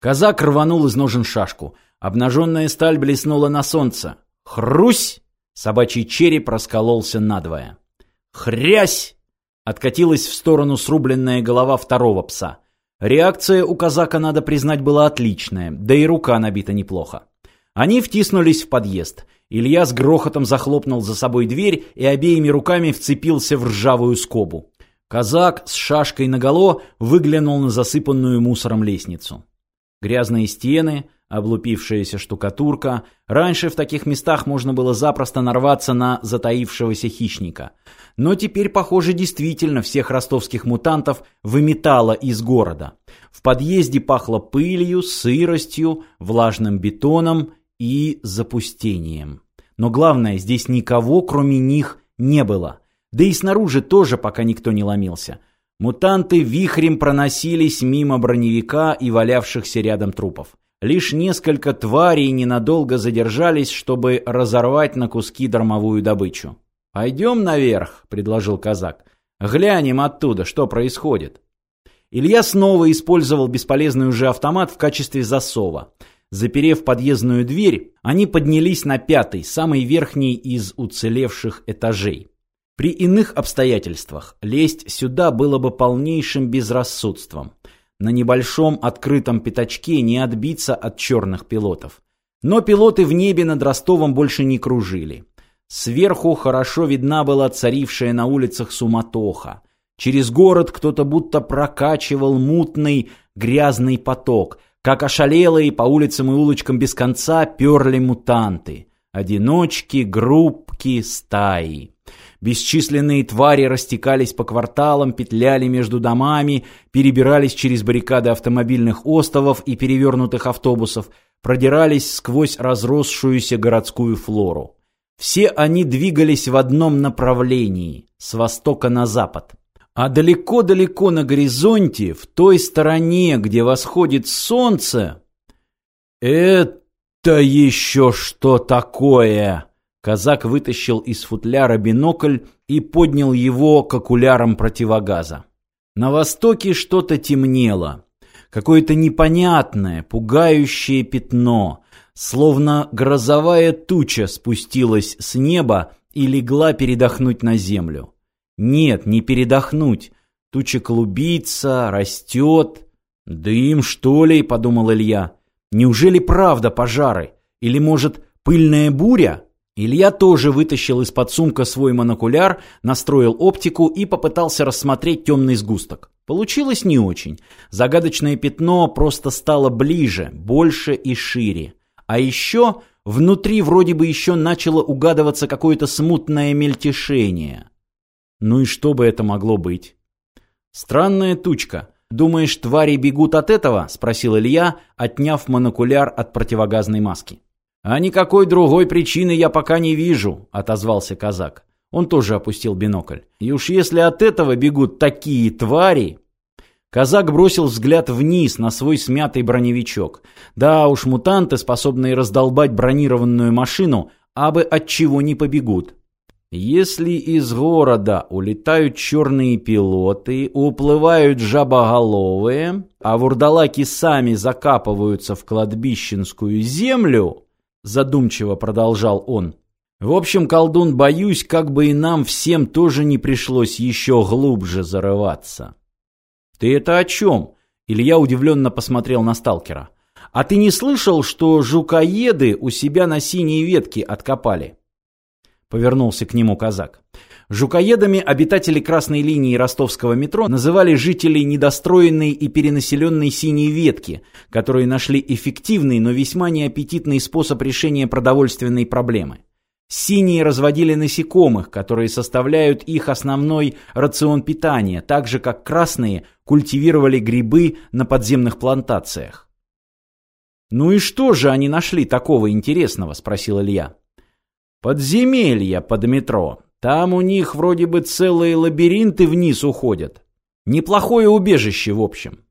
Казак рванул из ножен шашку. Обнаженная сталь блеснула на солнце. Хрусь! Собачий череп раскололся надвое. Хрясь! Откатилась в сторону срубленная голова второго пса. Реакция у казака, надо признать, была отличная, да и рука набита неплохо. Они втиснулись в подъезд. Илья с грохотом захлопнул за собой дверь и обеими руками вцепился в ржавую скобу. Казак с шашкой наголо выглянул на засыпанную мусором лестницу. Грязные стены, облупившаяся штукатурка. Раньше в таких местах можно было запросто нарваться на затаившегося хищника. Но теперь, похоже, действительно всех ростовских мутантов выметало из города. В подъезде пахло пылью, сыростью, влажным бетоном и запустением. Но главное, здесь никого, кроме них, не было. Да и снаружи тоже пока никто не ломился. Мутанты вихрем проносились мимо броневика и валявшихся рядом трупов. Лишь несколько тварей ненадолго задержались, чтобы разорвать на куски дармовую добычу. «Пойдем наверх», — предложил казак. «Глянем оттуда, что происходит». Илья снова использовал бесполезный уже автомат в качестве засова. Заперев подъездную дверь, они поднялись на пятый, самый верхний из уцелевших этажей. При иных обстоятельствах лезть сюда было бы полнейшим безрассудством. На небольшом открытом пятачке не отбиться от черных пилотов. Но пилоты в небе над Ростовом больше не кружили. Сверху хорошо видна была царившая на улицах суматоха. Через город кто-то будто прокачивал мутный грязный поток. Как ошалелые по улицам и улочкам без конца перли мутанты. Одиночки, группки, стаи. Бесчисленные твари растекались по кварталам, петляли между домами, перебирались через баррикады автомобильных остовов и перевернутых автобусов, продирались сквозь разросшуюся городскую флору. Все они двигались в одном направлении, с востока на запад. А далеко-далеко на горизонте, в той стороне, где восходит солнце... «Это еще что такое?» Казак вытащил из футляра бинокль и поднял его к окулярам противогаза. На востоке что-то темнело. Какое-то непонятное, пугающее пятно, словно грозовая туча спустилась с неба и легла передохнуть на землю. Нет, не передохнуть. Туча клубится, растет. «Дым, что ли?» — подумал Илья. «Неужели правда пожары? Или, может, пыльная буря?» Илья тоже вытащил из-под сумка свой монокуляр, настроил оптику и попытался рассмотреть темный сгусток. Получилось не очень. Загадочное пятно просто стало ближе, больше и шире. А еще внутри вроде бы еще начало угадываться какое-то смутное мельтешение. Ну и что бы это могло быть? Странная тучка. Думаешь, твари бегут от этого? Спросил Илья, отняв монокуляр от противогазной маски. «А никакой другой причины я пока не вижу», — отозвался казак. Он тоже опустил бинокль. «И уж если от этого бегут такие твари...» Казак бросил взгляд вниз на свой смятый броневичок. Да уж, мутанты, способные раздолбать бронированную машину, абы от чего не побегут. Если из города улетают черные пилоты, уплывают жабоголовые, а вурдалаки сами закапываются в кладбищенскую землю, задумчиво продолжал он. В общем, колдун, боюсь, как бы и нам всем тоже не пришлось еще глубже зарываться. Ты это о чем? Илья удивленно посмотрел на сталкера. А ты не слышал, что жукоеды у себя на синей ветке откопали? Повернулся к нему казак. Жукоедами обитатели красной линии ростовского метро называли жителей недостроенной и перенаселенной синей ветки, которые нашли эффективный, но весьма неаппетитный способ решения продовольственной проблемы. Синие разводили насекомых, которые составляют их основной рацион питания, так же как красные культивировали грибы на подземных плантациях. «Ну и что же они нашли такого интересного?» – спросил Илья. «Подземелья под метро. Там у них вроде бы целые лабиринты вниз уходят. Неплохое убежище, в общем.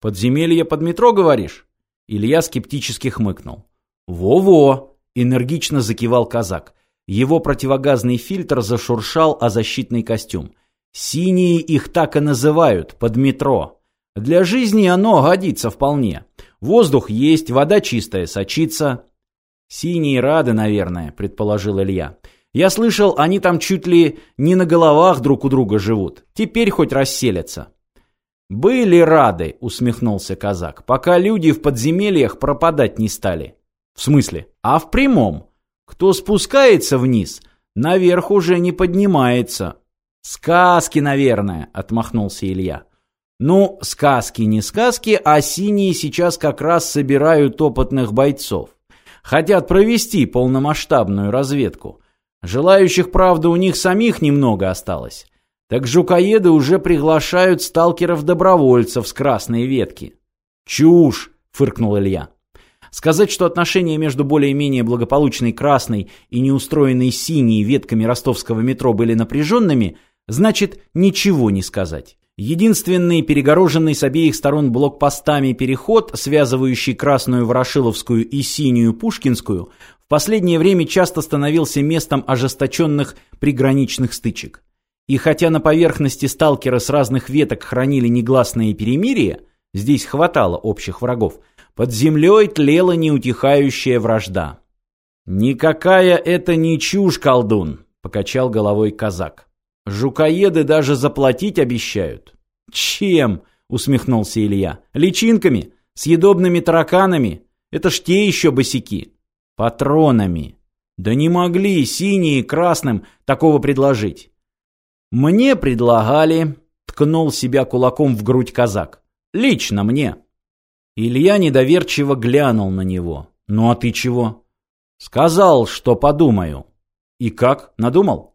Подземелье под метро, говоришь? Илья скептически хмыкнул. Во-во, энергично закивал казак. Его противогазный фильтр зашуршал о защитный костюм. Синие их так и называют, под метро. Для жизни оно годится вполне. Воздух есть, вода чистая, сочится. Синие рады, наверное, предположил Илья. Я слышал, они там чуть ли не на головах друг у друга живут. Теперь хоть расселятся. «Были рады», — усмехнулся казак, «пока люди в подземельях пропадать не стали». «В смысле?» «А в прямом. Кто спускается вниз, наверх уже не поднимается». «Сказки, наверное», — отмахнулся Илья. «Ну, сказки не сказки, а синие сейчас как раз собирают опытных бойцов. Хотят провести полномасштабную разведку. Желающих, правда, у них самих немного осталось. Так жукоеды уже приглашают сталкеров-добровольцев с красной ветки. «Чушь!» — фыркнул Илья. Сказать, что отношения между более-менее благополучной красной и неустроенной синей ветками ростовского метро были напряженными, значит ничего не сказать. Единственный перегороженный с обеих сторон блокпостами переход, связывающий Красную Ворошиловскую и Синюю Пушкинскую, в последнее время часто становился местом ожесточенных приграничных стычек. И хотя на поверхности сталкеры с разных веток хранили негласное перемирие, здесь хватало общих врагов, под землей тлела неутихающая вражда. «Никакая это не чушь, колдун!» — покачал головой казак. «Жукоеды даже заплатить обещают». «Чем?» — усмехнулся Илья. «Личинками? Съедобными тараканами? Это ж те еще босики». «Патронами». «Да не могли синие красным такого предложить. «Мне предлагали», — ткнул себя кулаком в грудь казак. «Лично мне». Илья недоверчиво глянул на него. «Ну а ты чего?» «Сказал, что подумаю». «И как? Надумал?»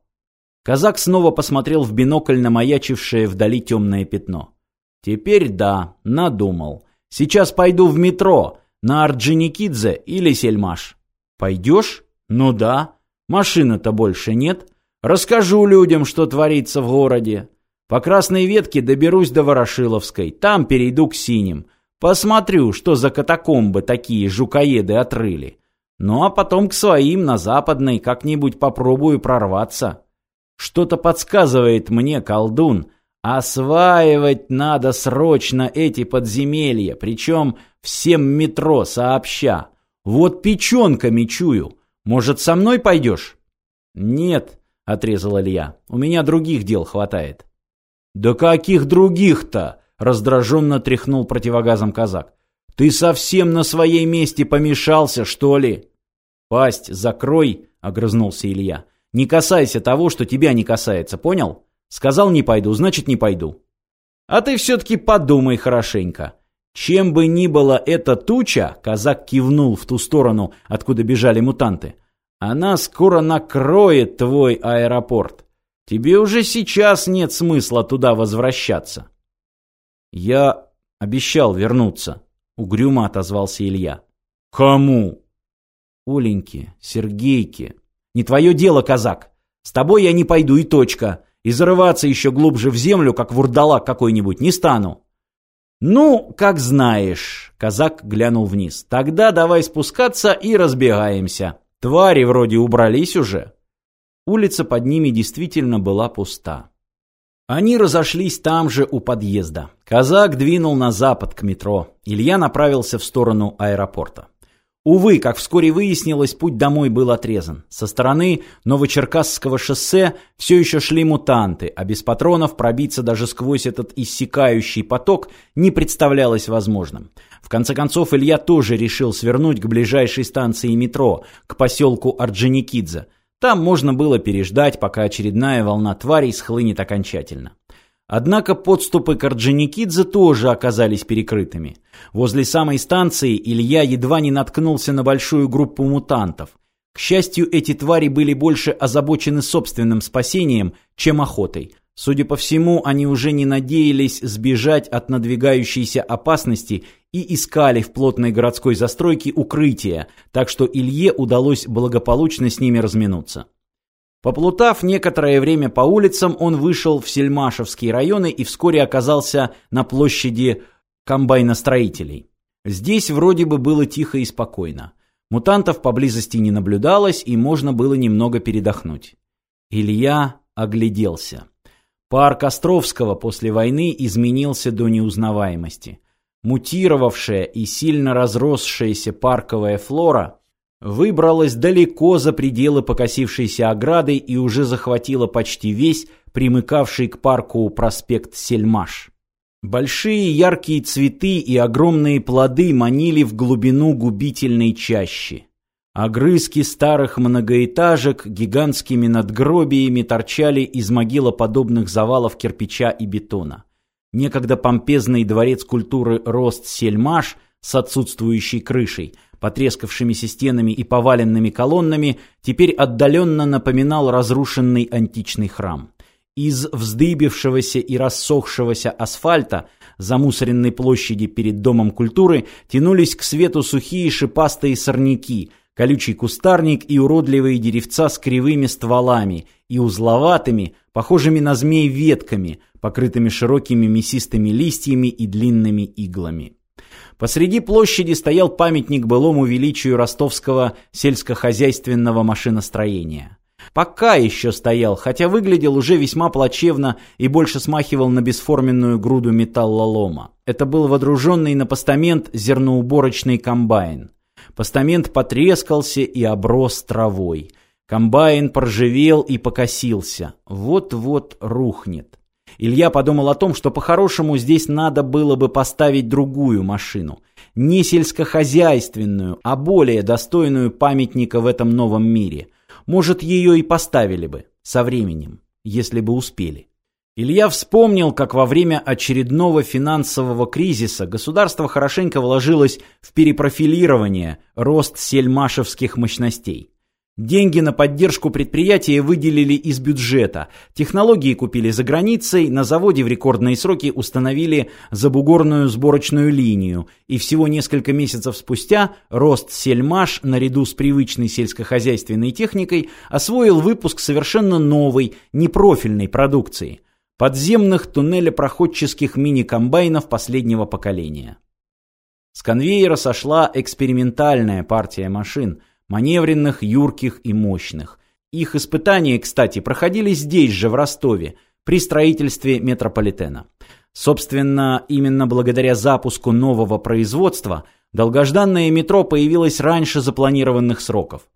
Казак снова посмотрел в бинокль на маячившее вдали темное пятно. «Теперь да, надумал. Сейчас пойду в метро, на Орджоникидзе или Сельмаш». «Пойдешь?» «Ну да. Машины-то больше нет. Расскажу людям, что творится в городе. По красной ветке доберусь до Ворошиловской, там перейду к синим. Посмотрю, что за катакомбы такие жукоеды отрыли. Ну а потом к своим на западной как-нибудь попробую прорваться. Что-то подсказывает мне, колдун, осваивать надо срочно эти подземелья, причем всем метро сообща. Вот печенками чую. Может, со мной пойдешь? Нет, — отрезал Илья. «У меня других дел хватает». «Да каких других-то?» — раздраженно тряхнул противогазом казак. «Ты совсем на своей месте помешался, что ли?» «Пасть закрой», — огрызнулся Илья. «Не касайся того, что тебя не касается, понял? Сказал не пойду, значит не пойду». «А ты все-таки подумай хорошенько. Чем бы ни была эта туча», — казак кивнул в ту сторону, откуда бежали мутанты, она скоро накроет твой аэропорт. Тебе уже сейчас нет смысла туда возвращаться. Я обещал вернуться, угрюмо отозвался Илья. Кому? Оленьке, Сергейке. Не твое дело, казак. С тобой я не пойду и точка. И зарываться еще глубже в землю, как вурдалак какой-нибудь, не стану. Ну, как знаешь, казак глянул вниз. Тогда давай спускаться и разбегаемся. Твари вроде убрались уже. Улица под ними действительно была пуста. Они разошлись там же у подъезда. Казак двинул на запад к метро. Илья направился в сторону аэропорта. Увы, как вскоре выяснилось, путь домой был отрезан. Со стороны Новочеркасского шоссе все еще шли мутанты, а без патронов пробиться даже сквозь этот иссякающий поток не представлялось возможным. В конце концов, Илья тоже решил свернуть к ближайшей станции метро, к поселку Орджоникидзе. Там можно было переждать, пока очередная волна тварей схлынет окончательно. Однако подступы к Орджоникидзе тоже оказались перекрытыми. Возле самой станции Илья едва не наткнулся на большую группу мутантов. К счастью, эти твари были больше озабочены собственным спасением, чем охотой. Судя по всему, они уже не надеялись сбежать от надвигающейся опасности и искали в плотной городской застройке укрытия, так что Илье удалось благополучно с ними разминуться. Поплутав некоторое время по улицам, он вышел в Сельмашевские районы и вскоре оказался на площади комбайностроителей. Здесь вроде бы было тихо и спокойно. Мутантов поблизости не наблюдалось, и можно было немного передохнуть. Илья огляделся. Парк Островского после войны изменился до неузнаваемости. Мутировавшая и сильно разросшаяся парковая флора выбралась далеко за пределы покосившейся ограды и уже захватила почти весь примыкавший к парку проспект Сельмаш. Большие яркие цветы и огромные плоды манили в глубину губительной чащи. Огрызки старых многоэтажек гигантскими надгробиями торчали из могилоподобных завалов кирпича и бетона. Некогда помпезный дворец культуры Рост-Сельмаш с отсутствующей крышей, потрескавшимися стенами и поваленными колоннами, теперь отдаленно напоминал разрушенный античный храм. Из вздыбившегося и рассохшегося асфальта замусоренной площади перед Домом культуры тянулись к свету сухие шипастые сорняки – колючий кустарник и уродливые деревца с кривыми стволами и узловатыми, похожими на змей ветками, покрытыми широкими мясистыми листьями и длинными иглами. Посреди площади стоял памятник былому величию ростовского сельскохозяйственного машиностроения. Пока еще стоял, хотя выглядел уже весьма плачевно и больше смахивал на бесформенную груду металлолома. Это был водруженный на постамент зерноуборочный комбайн. Постамент потрескался и оброс травой. Комбайн поржевел и покосился. Вот-вот рухнет. Илья подумал о том, что по-хорошему здесь надо было бы поставить другую машину. Не сельскохозяйственную, а более достойную памятника в этом новом мире. Может, ее и поставили бы со временем, если бы успели. Илья вспомнил, как во время очередного финансового кризиса государство хорошенько вложилось в перепрофилирование, рост сельмашевских мощностей. Деньги на поддержку предприятия выделили из бюджета, технологии купили за границей, на заводе в рекордные сроки установили забугорную сборочную линию, и всего несколько месяцев спустя рост сельмаш наряду с привычной сельскохозяйственной техникой освоил выпуск совершенно новой, непрофильной продукции – подземных туннелепроходческих мини-комбайнов последнего поколения. С конвейера сошла экспериментальная партия машин, маневренных, юрких и мощных. Их испытания, кстати, проходили здесь же, в Ростове, при строительстве метрополитена. Собственно, именно благодаря запуску нового производства – Долгожданное метро появилось раньше запланированных сроков.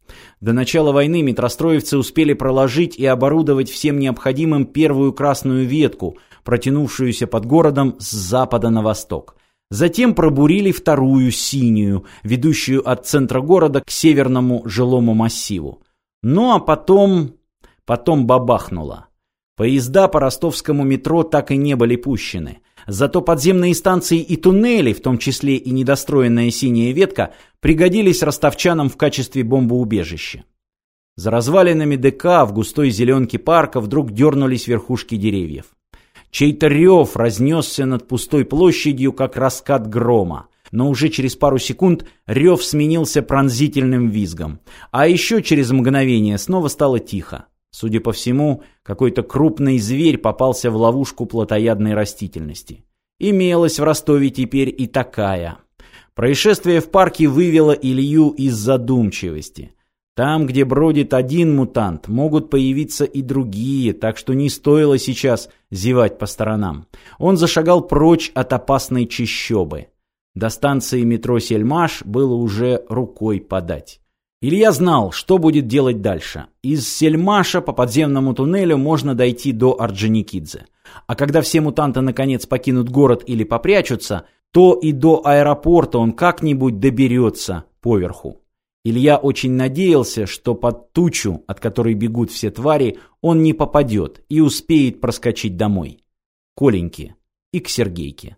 До начала войны метростроевцы успели проложить и оборудовать всем необходимым первую красную ветку, протянувшуюся под городом с запада на восток. Затем пробурили вторую синюю, ведущую от центра города к северному жилому массиву. Ну а потом... потом бабахнуло. Поезда по ростовскому метро так и не были пущены. Зато подземные станции и туннели, в том числе и недостроенная синяя ветка, пригодились ростовчанам в качестве бомбоубежища. За развалинами ДК в густой зеленке парка вдруг дернулись верхушки деревьев. Чей-то рев разнесся над пустой площадью, как раскат грома. Но уже через пару секунд рев сменился пронзительным визгом. А еще через мгновение снова стало тихо. Судя по всему, какой-то крупный зверь попался в ловушку плотоядной растительности. Имелась в Ростове теперь и такая. Происшествие в парке вывело Илью из задумчивости. Там, где бродит один мутант, могут появиться и другие, так что не стоило сейчас зевать по сторонам. Он зашагал прочь от опасной чащобы. До станции метро Сельмаш было уже рукой подать. Илья знал, что будет делать дальше. Из Сельмаша по подземному туннелю можно дойти до Орджоникидзе. А когда все мутанты наконец покинут город или попрячутся, то и до аэропорта он как-нибудь доберется поверху. Илья очень надеялся, что под тучу, от которой бегут все твари, он не попадет и успеет проскочить домой. Коленьке и к Сергейке.